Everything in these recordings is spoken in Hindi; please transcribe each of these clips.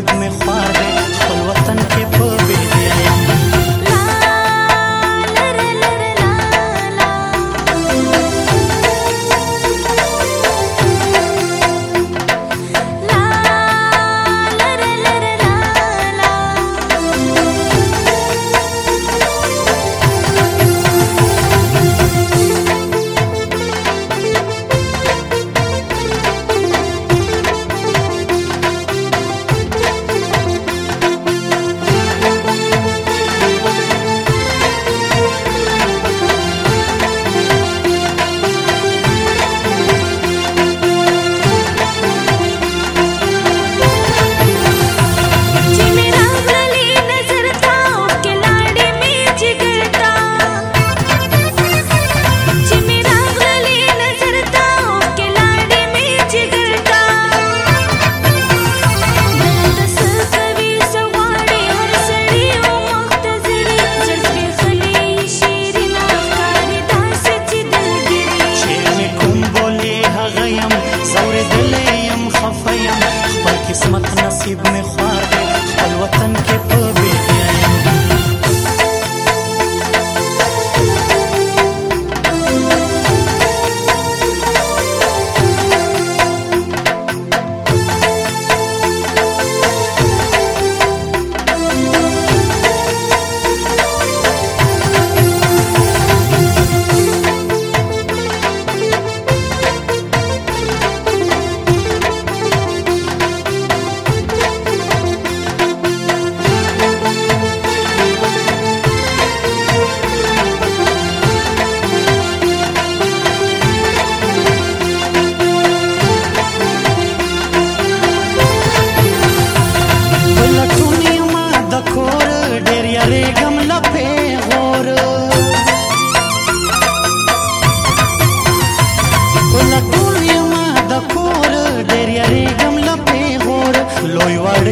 Baby, mejor.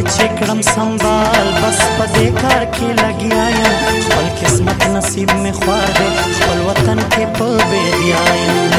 छिकड़म संभाल, बस पदे कार के लगी आया। पल किस्मत नसीब में ख्वार पल वतन के पल बेदिया